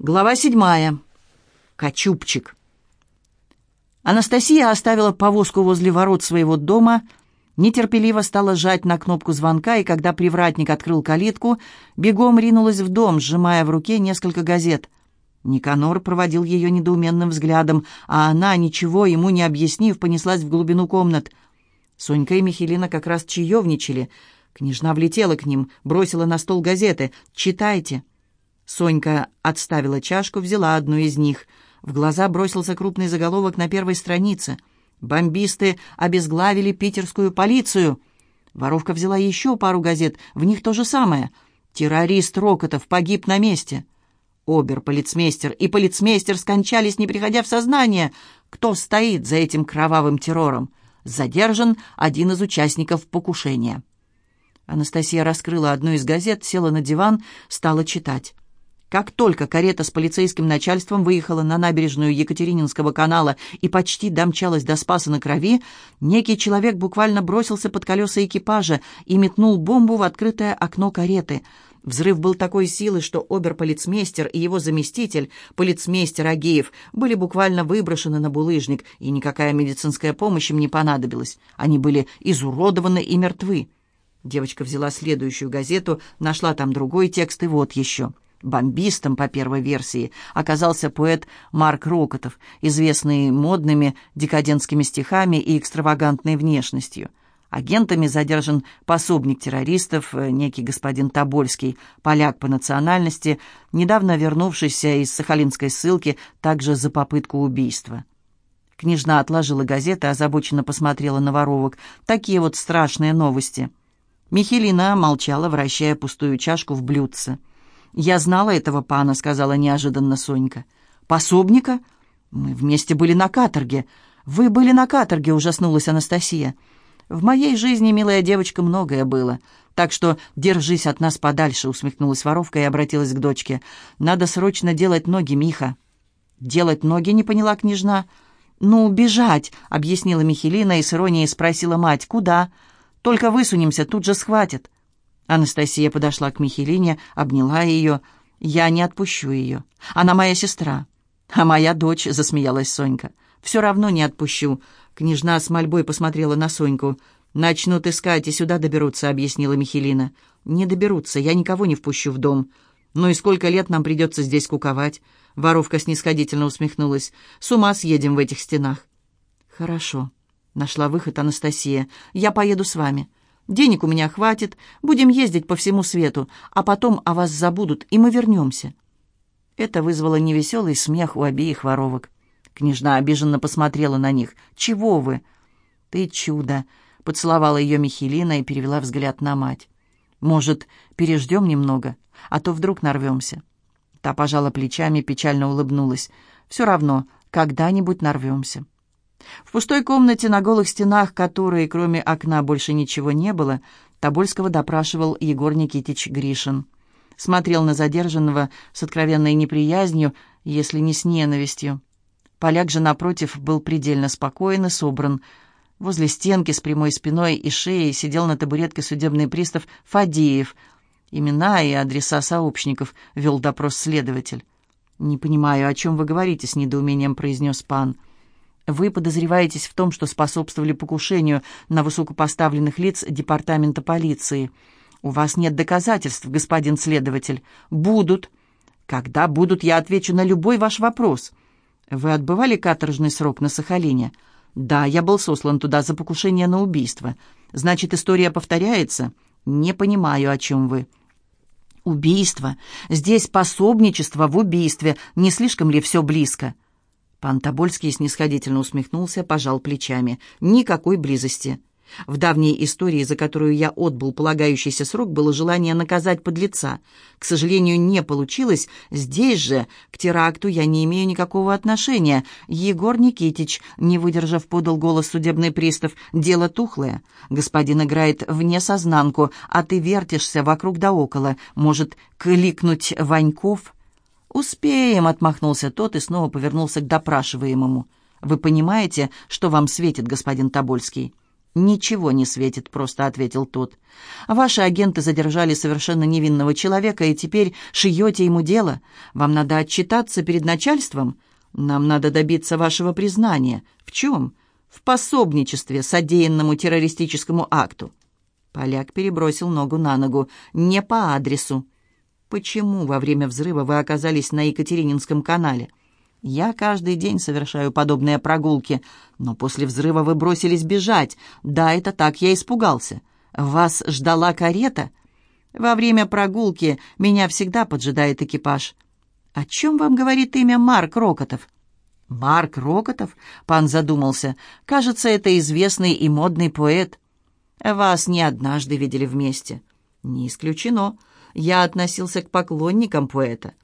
Глава седьмая. Кочубчик. Анастасия оставила повозку возле ворот своего дома, нетерпеливо стала жать на кнопку звонка, и когда привратник открыл калитку, бегом ринулась в дом, сжимая в руке несколько газет. Никанор проводил ее недоуменным взглядом, а она, ничего ему не объяснив, понеслась в глубину комнат. Сонька и Михелина как раз чаевничали. Княжна влетела к ним, бросила на стол газеты. «Читайте». Сонька отставила чашку, взяла одну из них. В глаза бросился крупный заголовок на первой странице. «Бомбисты обезглавили питерскую полицию». Воровка взяла еще пару газет, в них то же самое. «Террорист Рокотов погиб на месте». Обер-полицмейстер и полицмейстер скончались, не приходя в сознание. Кто стоит за этим кровавым террором? Задержан один из участников покушения. Анастасия раскрыла одну из газет, села на диван, стала читать. Как только карета с полицейским начальством выехала на набережную Екатерининского канала и почти домчалась до Спаса на Крови, некий человек буквально бросился под колеса экипажа и метнул бомбу в открытое окно кареты. Взрыв был такой силы, что обер-полицмейстер и его заместитель, полицмейстер Агеев, были буквально выброшены на булыжник, и никакая медицинская помощь им не понадобилась. Они были изуродованы и мертвы. Девочка взяла следующую газету, нашла там другой текст, и вот еще — Бомбистом, по первой версии, оказался поэт Марк Рокотов, известный модными декадентскими стихами и экстравагантной внешностью. Агентами задержан пособник террористов, э, некий господин Тобольский, поляк по национальности, недавно вернувшийся из сахалинской ссылки также за попытку убийства. Княжна отложила газеты, озабоченно посмотрела на воровок. Такие вот страшные новости. Михелина молчала, вращая пустую чашку в блюдце. «Я знала этого пана», — сказала неожиданно Сонька. «Пособника? Мы вместе были на каторге». «Вы были на каторге», — ужаснулась Анастасия. «В моей жизни, милая девочка, многое было. Так что держись от нас подальше», — усмехнулась воровка и обратилась к дочке. «Надо срочно делать ноги, Миха». «Делать ноги?» — не поняла княжна. «Ну, бежать», — объяснила Михелина и с иронией спросила мать. «Куда?» «Только высунемся, тут же схватят». Анастасия подошла к Михелине, обняла ее. «Я не отпущу ее. Она моя сестра». «А моя дочь», — засмеялась Сонька. «Все равно не отпущу». Княжна с мольбой посмотрела на Соньку. «Начнут искать и сюда доберутся», — объяснила Михелина. «Не доберутся, я никого не впущу в дом». «Ну и сколько лет нам придется здесь куковать?» Воровка снисходительно усмехнулась. «С ума съедем в этих стенах». «Хорошо», — нашла выход Анастасия. «Я поеду с вами. Денег у меня хватит, будем ездить по всему свету, а потом о вас забудут, и мы вернемся». Это вызвало невеселый смех у обеих воровок. Княжна обиженно посмотрела на них. «Чего вы?» «Ты чудо!» — поцеловала ее Михелина и перевела взгляд на мать. «Может, переждем немного, а то вдруг нарвемся?» Та пожала плечами, печально улыбнулась. «Все равно, когда-нибудь нарвемся». В пустой комнате на голых стенах, которой кроме окна больше ничего не было, Тобольского допрашивал Егор Никитич Гришин. Смотрел на задержанного с откровенной неприязнью, если не с ненавистью. Поляк же, напротив, был предельно спокоен и собран. Возле стенки с прямой спиной и шеей сидел на табуретке судебный пристав Фадеев. Имена и адреса сообщников вел допрос следователь. «Не понимаю, о чем вы говорите», — с недоумением произнес пан. «Пан». Вы подозреваетесь в том, что способствовали покушению на высокопоставленных лиц департамента полиции. У вас нет доказательств, господин следователь. Будут. Когда будут, я отвечу на любой ваш вопрос. Вы отбывали каторжный срок на Сахалине? Да, я был сослан туда за покушение на убийство. Значит, история повторяется? Не понимаю, о чем вы. Убийство. Здесь пособничество в убийстве. Не слишком ли все близко?» Пан Тобольский снисходительно усмехнулся, пожал плечами. «Никакой близости. В давней истории, за которую я отбыл полагающийся срок, было желание наказать подлеца. К сожалению, не получилось. Здесь же к теракту я не имею никакого отношения. Егор Никитич, не выдержав, подал голос судебный пристав. Дело тухлое. Господин играет вне сознанку, а ты вертишься вокруг да около. Может, кликнуть Ваньков?» «Успеем», — отмахнулся тот и снова повернулся к допрашиваемому. «Вы понимаете, что вам светит, господин Тобольский?» «Ничего не светит», — просто ответил тот. «Ваши агенты задержали совершенно невинного человека, и теперь шиете ему дело. Вам надо отчитаться перед начальством. Нам надо добиться вашего признания. В чем? В пособничестве содеянному террористическому акту». Поляк перебросил ногу на ногу. «Не по адресу». «Почему во время взрыва вы оказались на Екатерининском канале?» Я каждый день совершаю подобные прогулки, но после взрыва вы бросились бежать. Да, это так, я испугался. Вас ждала карета? Во время прогулки меня всегда поджидает экипаж. О чем вам говорит имя Марк Рокотов? Марк Рокотов? Пан задумался. Кажется, это известный и модный поэт. Вас не однажды видели вместе. Не исключено. Я относился к поклонникам поэта.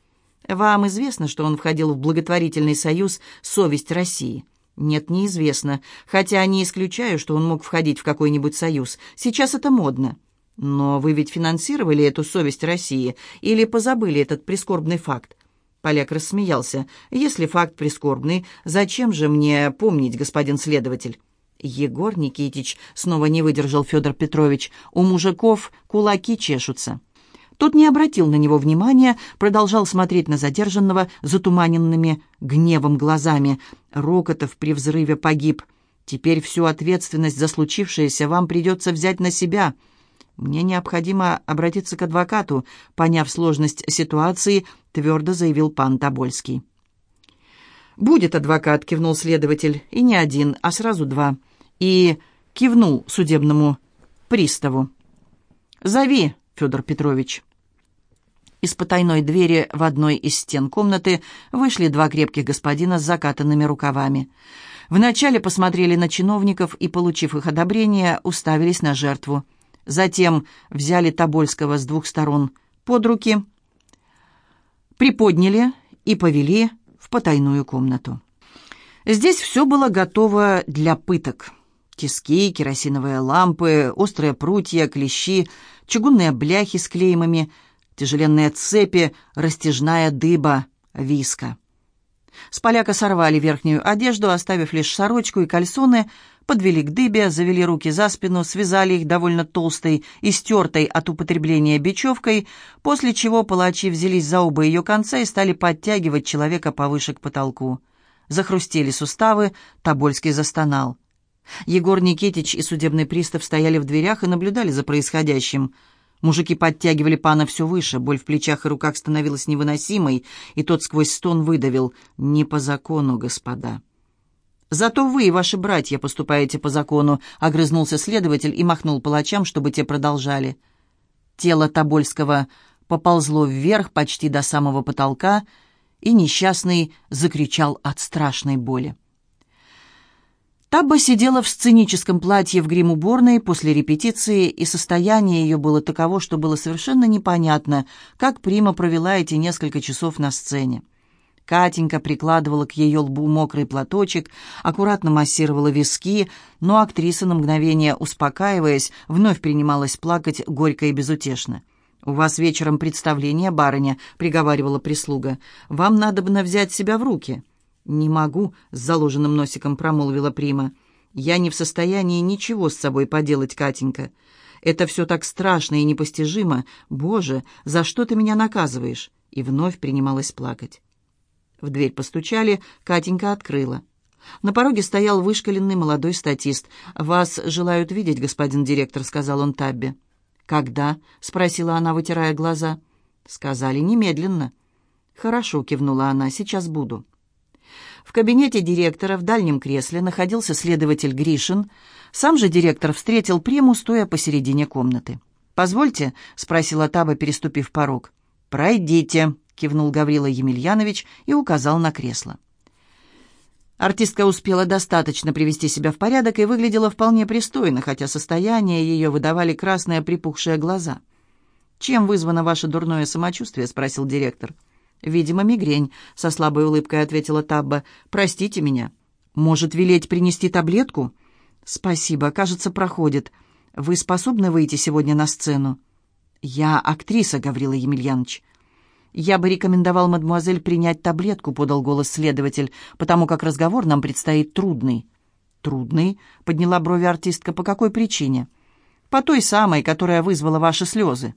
Вам известно, что он входил в благотворительный союз «Совесть России»? Нет, неизвестно, хотя не исключаю, что он мог входить в какой-нибудь союз. Сейчас это модно. Но вы ведь финансировали эту «Совесть России» или позабыли этот прискорбный факт? Поляк рассмеялся. «Если факт прискорбный, зачем же мне помнить, господин следователь?» «Егор Никитич», — снова не выдержал Федор Петрович, — «у мужиков кулаки чешутся». Тот не обратил на него внимания, продолжал смотреть на задержанного затуманенными гневом глазами. Рокотов при взрыве погиб. Теперь всю ответственность за случившееся вам придется взять на себя. Мне необходимо обратиться к адвокату, поняв сложность ситуации, твердо заявил пан Тобольский. «Будет адвокат», — кивнул следователь, — «и не один, а сразу два». И кивнул судебному приставу. «Зови, Федор Петрович». Из потайной двери в одной из стен комнаты вышли два крепких господина с закатанными рукавами. Вначале посмотрели на чиновников и, получив их одобрение, уставились на жертву. Затем взяли Тобольского с двух сторон под руки, приподняли и повели в потайную комнату. Здесь все было готово для пыток. Тиски, керосиновые лампы, острые прутья, клещи, чугунные бляхи с клеймами — тяжеленные цепи, растяжная дыба, виска. С поляка сорвали верхнюю одежду, оставив лишь сорочку и кальсоны, подвели к дыбе, завели руки за спину, связали их довольно толстой и стертой от употребления бечевкой, после чего палачи взялись за оба ее конца и стали подтягивать человека повыше к потолку. Захрустели суставы, Тобольский застонал. Егор Никитич и судебный пристав стояли в дверях и наблюдали за происходящим – Мужики подтягивали пана все выше, боль в плечах и руках становилась невыносимой, и тот сквозь стон выдавил «Не по закону, господа». «Зато вы и ваши братья поступаете по закону», — огрызнулся следователь и махнул палачам, чтобы те продолжали. Тело Тобольского поползло вверх почти до самого потолка, и несчастный закричал от страшной боли. Табба сидела в сценическом платье в грим-уборной после репетиции, и состояние ее было таково, что было совершенно непонятно, как Прима провела эти несколько часов на сцене. Катенька прикладывала к ее лбу мокрый платочек, аккуратно массировала виски, но актриса на мгновение, успокаиваясь, вновь принималась плакать горько и безутешно. «У вас вечером представление, барыня», — приговаривала прислуга. «Вам надо бы взять себя в руки». «Не могу», — с заложенным носиком промолвила Прима. «Я не в состоянии ничего с собой поделать, Катенька. Это все так страшно и непостижимо. Боже, за что ты меня наказываешь?» И вновь принималась плакать. В дверь постучали, Катенька открыла. На пороге стоял вышкаленный молодой статист. «Вас желают видеть, господин директор», — сказал он Табби. «Когда?» — спросила она, вытирая глаза. «Сказали немедленно». «Хорошо», — кивнула она, — «сейчас буду». В кабинете директора в дальнем кресле находился следователь Гришин. Сам же директор встретил приму, стоя посередине комнаты. «Позвольте?» — спросила Таба, переступив порог. «Пройдите», — кивнул Гаврила Емельянович и указал на кресло. Артистка успела достаточно привести себя в порядок и выглядела вполне пристойно, хотя состояние ее выдавали красные припухшие глаза. «Чем вызвано ваше дурное самочувствие?» — спросил директор. — «Видимо, мигрень», — со слабой улыбкой ответила Табба. «Простите меня». «Может, велеть принести таблетку?» «Спасибо, кажется, проходит. Вы способны выйти сегодня на сцену?» «Я актриса, Гаврила Емельянович». «Я бы рекомендовал мадемуазель принять таблетку», — подал голос следователь, «потому как разговор нам предстоит трудный». «Трудный?» — подняла брови артистка. «По какой причине?» «По той самой, которая вызвала ваши слезы».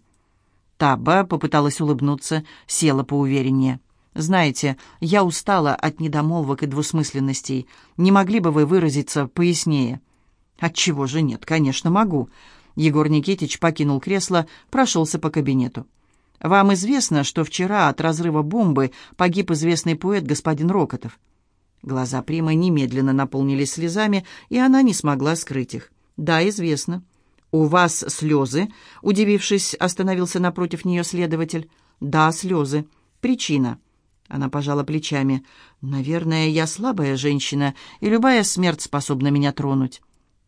Таба попыталась улыбнуться, села поувереннее. «Знаете, я устала от недомолвок и двусмысленностей. Не могли бы вы выразиться пояснее?» «Отчего же нет? Конечно, могу». Егор Никитич покинул кресло, прошелся по кабинету. «Вам известно, что вчера от разрыва бомбы погиб известный поэт господин Рокотов?» Глаза Примы немедленно наполнились слезами, и она не смогла скрыть их. «Да, известно». «У вас слезы?» — удивившись, остановился напротив нее следователь. «Да, слезы. Причина?» Она пожала плечами. «Наверное, я слабая женщина, и любая смерть способна меня тронуть».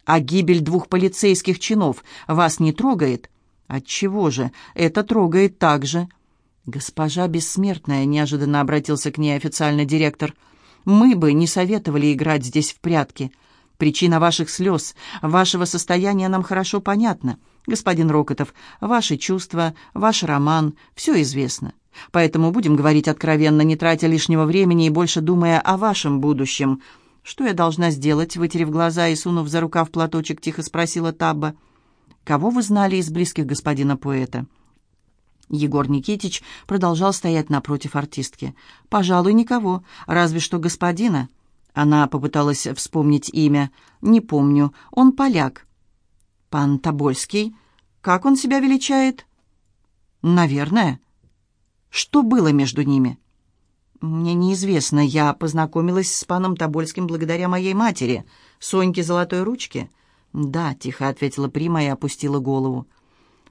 «А гибель двух полицейских чинов вас не трогает?» «Отчего же? Это трогает также». «Госпожа Бессмертная», — неожиданно обратился к ней официальный директор, — «мы бы не советовали играть здесь в прятки». Причина ваших слез, вашего состояния нам хорошо понятна. Господин Рокотов, ваши чувства, ваш роман — все известно. Поэтому будем говорить откровенно, не тратя лишнего времени и больше думая о вашем будущем. Что я должна сделать?» Вытерев глаза и сунув за рукав платочек, тихо спросила Табба. «Кого вы знали из близких господина поэта?» Егор Никитич продолжал стоять напротив артистки. «Пожалуй, никого, разве что господина». Она попыталась вспомнить имя. «Не помню. Он поляк». «Пан Тобольский? Как он себя величает?» «Наверное». «Что было между ними?» «Мне неизвестно. Я познакомилась с паном Тобольским благодаря моей матери, Соньке Золотой Ручке». «Да», — тихо ответила Прима и опустила голову.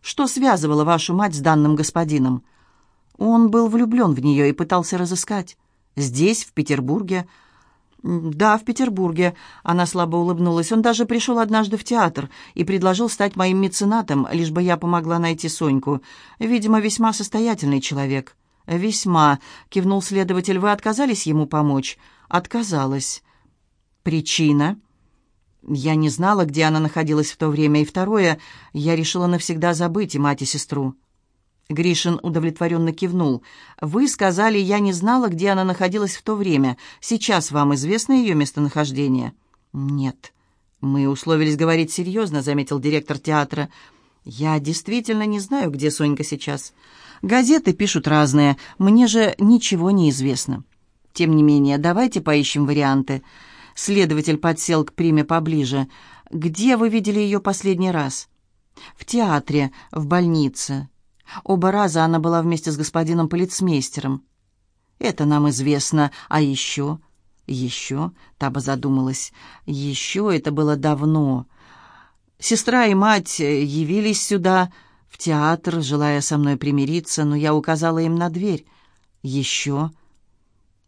«Что связывало вашу мать с данным господином?» «Он был влюблен в нее и пытался разыскать. Здесь, в Петербурге, «Да, в Петербурге». Она слабо улыбнулась. «Он даже пришел однажды в театр и предложил стать моим меценатом, лишь бы я помогла найти Соньку. Видимо, весьма состоятельный человек». «Весьма», — кивнул следователь. «Вы отказались ему помочь?» «Отказалась». «Причина?» «Я не знала, где она находилась в то время. И второе, я решила навсегда забыть и мать, и сестру». Гришин удовлетворенно кивнул. «Вы сказали, я не знала, где она находилась в то время. Сейчас вам известно ее местонахождение?» «Нет». «Мы условились говорить серьезно», — заметил директор театра. «Я действительно не знаю, где Сонька сейчас. Газеты пишут разные. Мне же ничего не известно. Тем не менее, давайте поищем варианты». Следователь подсел к Приме поближе. «Где вы видели ее последний раз?» «В театре, в больнице». Оба раза она была вместе с господином полицмейстером. Это нам известно. А еще... Еще, Таба задумалась, еще это было давно. Сестра и мать явились сюда, в театр, желая со мной примириться, но я указала им на дверь. Еще...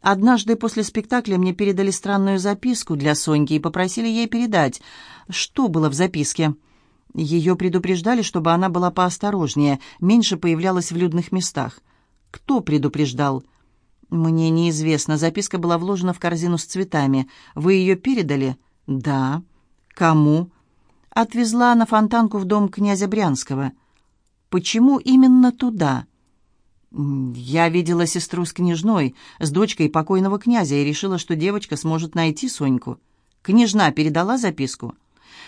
Однажды после спектакля мне передали странную записку для Соньки и попросили ей передать. Что было в записке?» Ее предупреждали, чтобы она была поосторожнее, меньше появлялась в людных местах. Кто предупреждал? Мне неизвестно. Записка была вложена в корзину с цветами. Вы ее передали? Да. Кому? Отвезла на фонтанку в дом князя Брянского. Почему именно туда? Я видела сестру с княжной, с дочкой покойного князя, и решила, что девочка сможет найти Соньку. Княжна передала записку?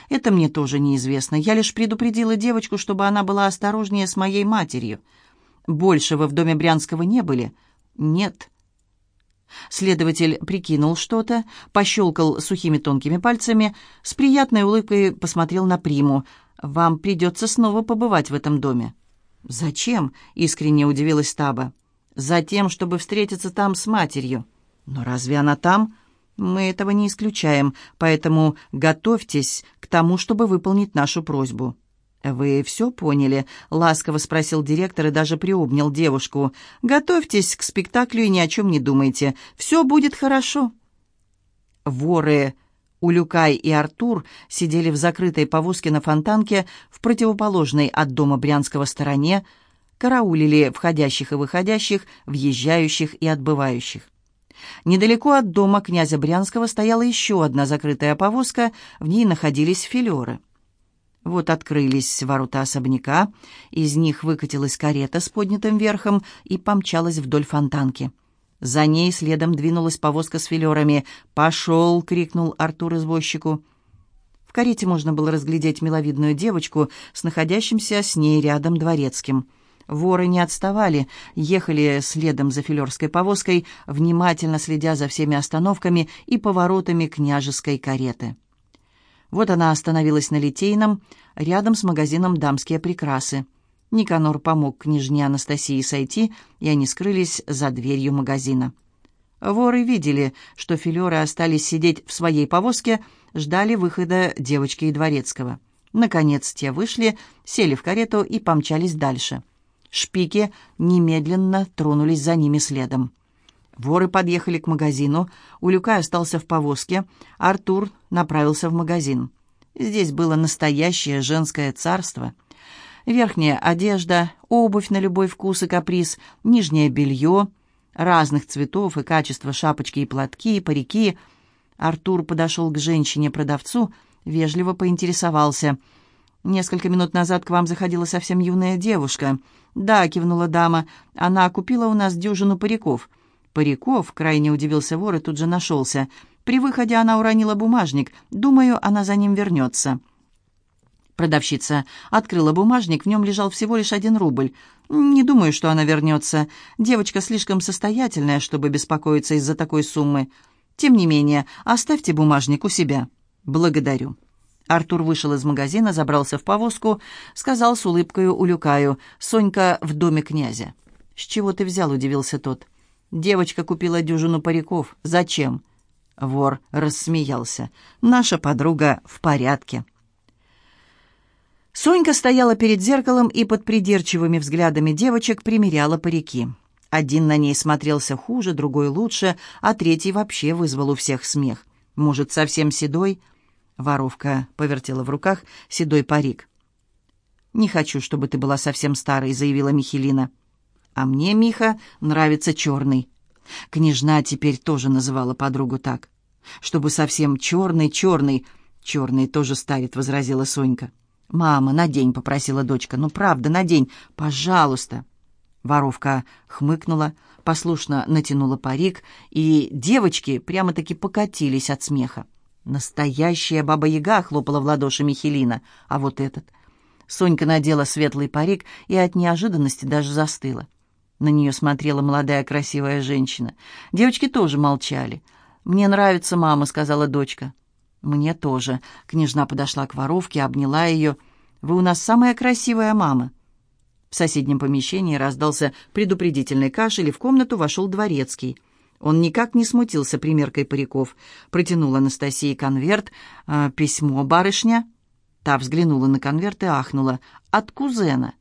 Это мне тоже неизвестно. Я лишь предупредила девочку, чтобы она была осторожнее с моей матерью. Больше вы в доме Брянского не были? Нет. Следователь прикинул что-то, пощелкал сухими тонкими пальцами, с приятной улыбкой посмотрел на Приму. «Вам придется снова побывать в этом доме». «Зачем?» — искренне удивилась Таба. «Затем, чтобы встретиться там с матерью». «Но разве она там?» Мы этого не исключаем, поэтому готовьтесь к тому, чтобы выполнить нашу просьбу». «Вы все поняли?» — ласково спросил директор и даже приобнял девушку. «Готовьтесь к спектаклю и ни о чем не думайте. Все будет хорошо». Воры Улюкай и Артур сидели в закрытой повозке на фонтанке в противоположной от дома Брянского стороне, караулили входящих и выходящих, въезжающих и отбывающих. Недалеко от дома князя Брянского стояла еще одна закрытая повозка, в ней находились филеры. Вот открылись ворота особняка, из них выкатилась карета с поднятым верхом и помчалась вдоль фонтанки. За ней следом двинулась повозка с филерами. «Пошел!» — крикнул Артур извозчику. В карете можно было разглядеть миловидную девочку с находящимся с ней рядом дворецким. Воры не отставали, ехали следом за филерской повозкой, внимательно следя за всеми остановками и поворотами княжеской кареты. Вот она остановилась на Литейном, рядом с магазином «Дамские прекрасы». Никанор помог княжне Анастасии сойти, и они скрылись за дверью магазина. Воры видели, что филеры остались сидеть в своей повозке, ждали выхода девочки и дворецкого. Наконец те вышли, сели в карету и помчались дальше. Шпики немедленно тронулись за ними следом. Воры подъехали к магазину, Улюкай остался в повозке, Артур направился в магазин. Здесь было настоящее женское царство. Верхняя одежда, обувь на любой вкус и каприз, нижнее белье, разных цветов и качества шапочки и платки, парики. Артур подошел к женщине-продавцу, вежливо поинтересовался. «Несколько минут назад к вам заходила совсем юная девушка». «Да», — кивнула дама, — «она купила у нас дюжину париков». «Париков?» — крайне удивился вор и тут же нашелся. «При выходе она уронила бумажник. Думаю, она за ним вернется». Продавщица открыла бумажник, в нем лежал всего лишь один рубль. «Не думаю, что она вернется. Девочка слишком состоятельная, чтобы беспокоиться из-за такой суммы. Тем не менее, оставьте бумажник у себя». «Благодарю». Артур вышел из магазина, забрался в повозку, сказал с улыбкой Улюкаю, «Сонька в доме князя». «С чего ты взял?» — удивился тот. «Девочка купила дюжину париков. Зачем?» Вор рассмеялся. «Наша подруга в порядке». Сонька стояла перед зеркалом и под придирчивыми взглядами девочек примеряла парики. Один на ней смотрелся хуже, другой лучше, а третий вообще вызвал у всех смех. Может, совсем седой? Воровка повертела в руках седой парик. «Не хочу, чтобы ты была совсем старой», — заявила Михелина. «А мне, Миха, нравится черный». Княжна теперь тоже называла подругу так. «Чтобы совсем черный-черный». «Черный тоже старит», — возразила Сонька. «Мама, надень», — попросила дочка. «Ну, правда, надень, пожалуйста». Воровка хмыкнула, послушно натянула парик, и девочки прямо-таки покатились от смеха. «Настоящая баба-яга!» — хлопала в ладоши Михелина. «А вот этот?» Сонька надела светлый парик и от неожиданности даже застыла. На нее смотрела молодая красивая женщина. Девочки тоже молчали. «Мне нравится мама», — сказала дочка. «Мне тоже». Княжна подошла к воровке, обняла ее. «Вы у нас самая красивая мама». В соседнем помещении раздался предупредительный кашель, и в комнату вошел дворецкий. Он никак не смутился примеркой париков. Протянул Анастасии конверт. «Э, «Письмо, барышня?» Та взглянула на конверт и ахнула. «От кузена».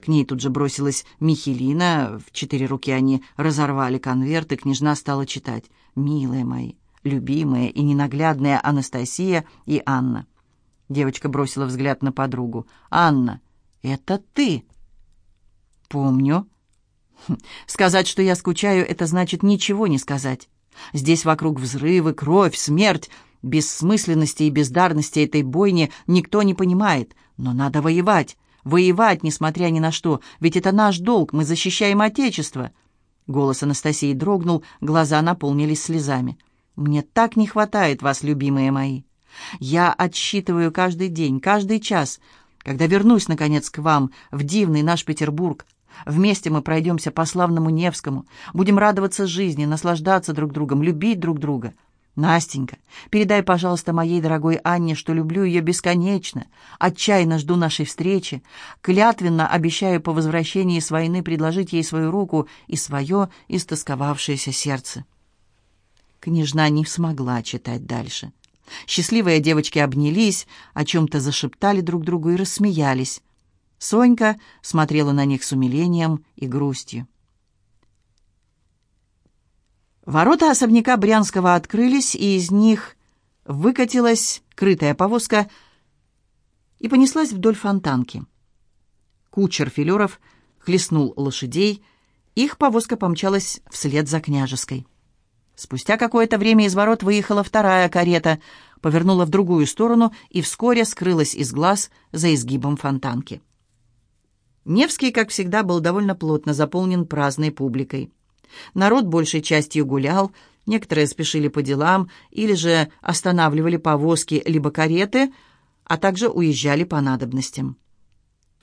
К ней тут же бросилась Михелина. В четыре руки они разорвали конверт, и княжна стала читать. «Милые мои, любимая и ненаглядная Анастасия и Анна. Девочка бросила взгляд на подругу. «Анна, это ты?» «Помню». «Хм, «Сказать, что я скучаю, это значит ничего не сказать. Здесь вокруг взрывы, кровь, смерть. Бессмысленности и бездарности этой бойни никто не понимает. Но надо воевать. Воевать, несмотря ни на что. Ведь это наш долг, мы защищаем Отечество». Голос Анастасии дрогнул, глаза наполнились слезами. Мне так не хватает вас, любимые мои. Я отсчитываю каждый день, каждый час, когда вернусь, наконец, к вам, в дивный наш Петербург. Вместе мы пройдемся по славному Невскому, будем радоваться жизни, наслаждаться друг другом, любить друг друга. Настенька, передай, пожалуйста, моей дорогой Анне, что люблю ее бесконечно, отчаянно жду нашей встречи, клятвенно обещаю по возвращении с войны предложить ей свою руку и свое истосковавшееся сердце. Княжна не смогла читать дальше. Счастливые девочки обнялись, о чем-то зашептали друг другу и рассмеялись. Сонька смотрела на них с умилением и грустью. Ворота особняка Брянского открылись, и из них выкатилась крытая повозка и понеслась вдоль фонтанки. Кучер Филеров хлестнул лошадей, их повозка помчалась вслед за княжеской. Спустя какое-то время из ворот выехала вторая карета, повернула в другую сторону и вскоре скрылась из глаз за изгибом фонтанки. Невский, как всегда, был довольно плотно заполнен праздной публикой. Народ большей частью гулял, Некоторые спешили по делам или же останавливали повозки либо кареты, а также уезжали по надобностям.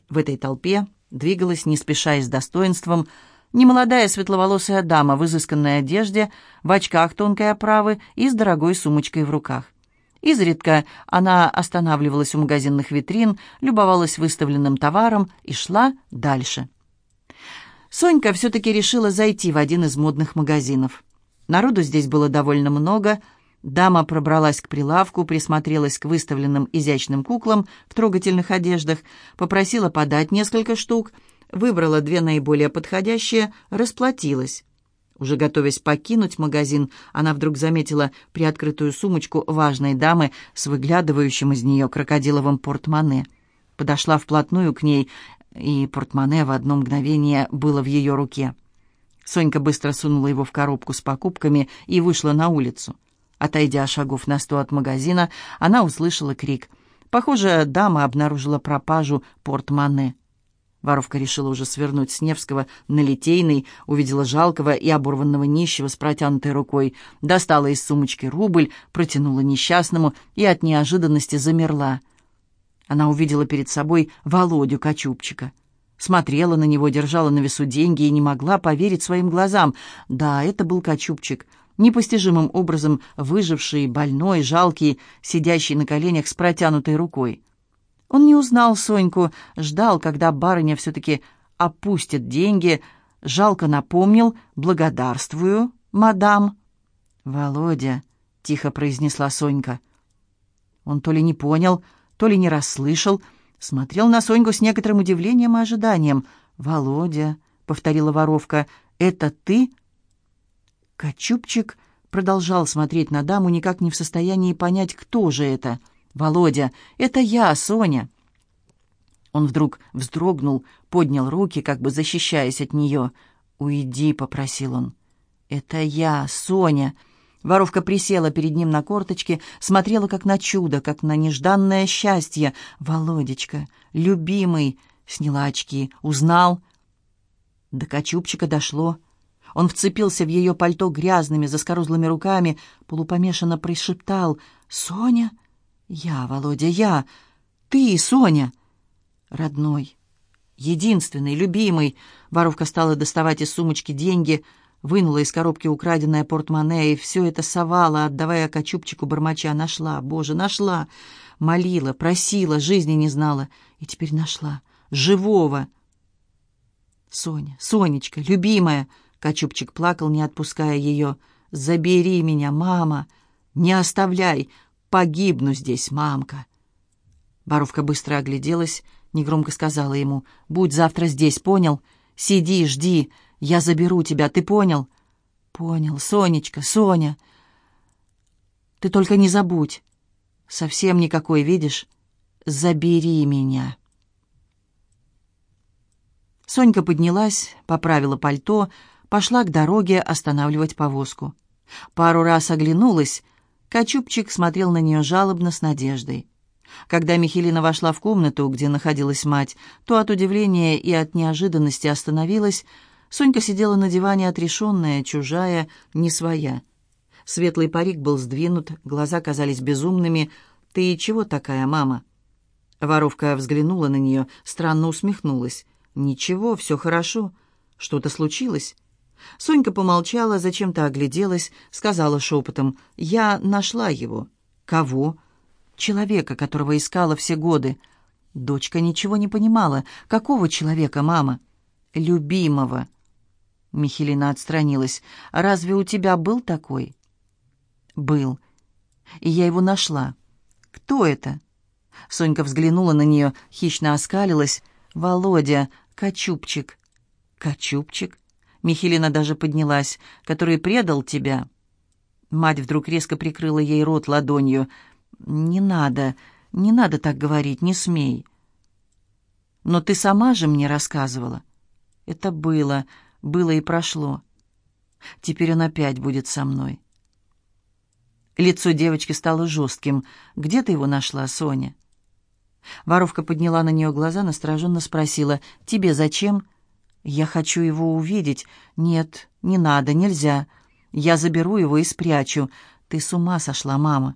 В этой толпе двигалась, не спеша и с достоинством, немолодая светловолосая дама в изысканной одежде, в очках тонкой оправы и с дорогой сумочкой в руках. Изредка она останавливалась у магазинных витрин, любовалась выставленным товаром и шла дальше. Сонька все-таки решила зайти в один из модных магазинов. Народу здесь было довольно много. Дама пробралась к прилавку, присмотрелась к выставленным изящным куклам в трогательных одеждах, попросила подать несколько штук, выбрала две наиболее подходящие, расплатилась. Уже готовясь покинуть магазин, она вдруг заметила приоткрытую сумочку важной дамы с выглядывающим из нее крокодиловым портмоне. Подошла вплотную к ней, и портмоне в одно мгновение было в ее руке. Сонька быстро сунула его в коробку с покупками и вышла на улицу. Отойдя шагов на сто от магазина, она услышала крик. Похоже, дама обнаружила пропажу портмоне. Воровка решила уже свернуть с Невского на Литейный, увидела жалкого и оборванного нищего с протянутой рукой, достала из сумочки рубль, протянула несчастному и от неожиданности замерла. Она увидела перед собой Володю Кочубчика — смотрела на него, держала на весу деньги и не могла поверить своим глазам. Да, это был Кочубчик, непостижимым образом выживший, больной, жалкий, сидящий на коленях с протянутой рукой. Он не узнал Соньку, ждал, когда барыня все-таки опустит деньги, жалко напомнил «благодарствую, мадам». «Володя», — тихо произнесла Сонька. Он то ли не понял, то ли не расслышал, — смотрел на Соньку с некоторым удивлением и ожиданием. «Володя», — повторила воровка, — «это ты?» Кочубчик продолжал смотреть на даму, никак не в состоянии понять, кто же это. «Володя, это я, Соня!» Он вдруг вздрогнул, поднял руки, как бы защищаясь от нее. «Уйди», — попросил он. «Это я, Соня!» Воровка присела перед ним на корточки, смотрела как на чудо, как на нежданное счастье. «Володечка, любимый!» — сняла очки. «Узнал?» До Кочубчика дошло. Он вцепился в ее пальто грязными, заскорузлыми руками, полупомешанно пришептал. «Соня?» «Я, Володя, я! Ты, Соня!» «Родной, единственный, любимый!» Воровка стала доставать из сумочки деньги — Вынула из коробки украденное портмоне и все это совала, отдавая Кочубчику бормоча. Нашла, боже, нашла. Молила, просила, жизни не знала. И теперь нашла. Живого. Соня, Сонечка, любимая. Кочубчик плакал, не отпуская ее. «Забери меня, мама! Не оставляй! Погибну здесь, мамка!» Боровка быстро огляделась, негромко сказала ему. «Будь завтра здесь, понял? Сиди, жди. Я заберу тебя, ты понял?» «Понял, Сонечка, Соня. Ты только не забудь. Совсем никакой, видишь? Забери меня». Сонька поднялась, поправила пальто, пошла к дороге останавливать повозку. Пару раз оглянулась, Кочубчик смотрел на нее жалобно с надеждой. Когда Михелина вошла в комнату, где находилась мать, то от удивления и от неожиданности остановилась, Сонька сидела на диване отрешенная, чужая, не своя. Светлый парик был сдвинут, глаза казались безумными. «Ты чего такая, мама?» Воровка взглянула на нее, странно усмехнулась. «Ничего, все хорошо. Что-то случилось?» Сонька помолчала, зачем-то огляделась, сказала шепотом. «Я нашла его». «Кого?» «Человека, которого искала все годы». Дочка ничего не понимала. «Какого человека, мама?» «Любимого». Михелина отстранилась. «Разве у тебя был такой?» «Был. И я его нашла. Кто это?» Сонька взглянула на нее, хищно оскалилась. «Володя, Кочубчик». «Кочубчик?» Михелина даже поднялась. «Который предал тебя?» Мать вдруг резко прикрыла ей рот ладонью. «Не надо, не надо так говорить, не смей». «Но ты сама же мне рассказывала». «Это было было и прошло. Теперь он опять будет со мной. Лицо девочки стало жестким. «Где ты его нашла, Соня?» Воровка подняла на нее глаза, настороженно спросила. «Тебе зачем?» «Я хочу его увидеть». «Нет, не надо, нельзя. Я заберу его и спрячу. Ты с ума сошла, мама».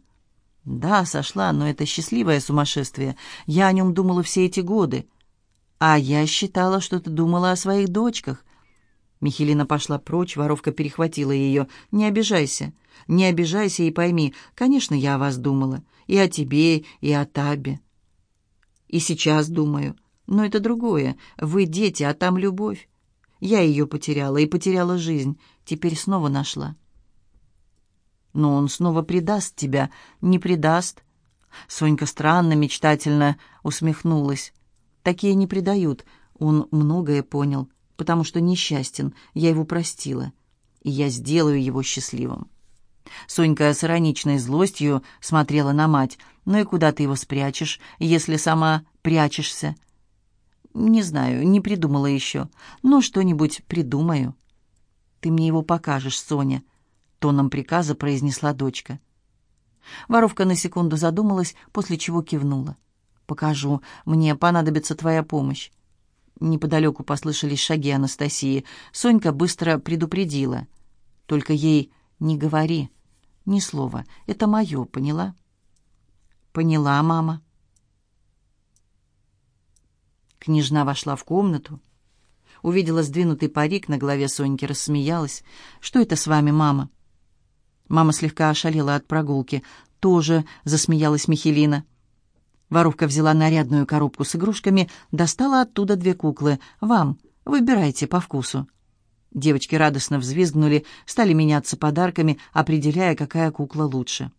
«Да, сошла, но это счастливое сумасшествие. Я о нем думала все эти годы. А я считала, что ты думала о своих дочках». Михелина пошла прочь, воровка перехватила ее. «Не обижайся, не обижайся и пойми, конечно, я о вас думала. И о тебе, и о Табе. И сейчас думаю. Но это другое. Вы дети, а там любовь. Я ее потеряла и потеряла жизнь. Теперь снова нашла. Но он снова предаст тебя. Не предаст. Сонька странно, мечтательно усмехнулась. Такие не предают. Он многое понял, потому что несчастен. Я его простила. И я сделаю его счастливым. Сонька с ироничной злостью смотрела на мать. «Ну и куда ты его спрячешь, если сама прячешься?» «Не знаю, не придумала еще. Но что-нибудь придумаю». «Ты мне его покажешь, Соня», — тоном приказа произнесла дочка. Воровка на секунду задумалась, после чего кивнула. «Покажу. Мне понадобится твоя помощь». Неподалеку послышались шаги Анастасии. Сонька быстро предупредила. «Только ей не говори. Ни слова. Это мое, поняла?» «Поняла, мама». Княжна вошла в комнату, увидела сдвинутый парик на голове Соньки, рассмеялась. «Что это с вами, мама?» Мама слегка ошалела от прогулки. «Тоже», — засмеялась Михелина. Воровка взяла нарядную коробку с игрушками, достала оттуда две куклы. «Вам. Выбирайте по вкусу». Девочки радостно взвизгнули, стали меняться подарками, определяя, какая кукла лучше.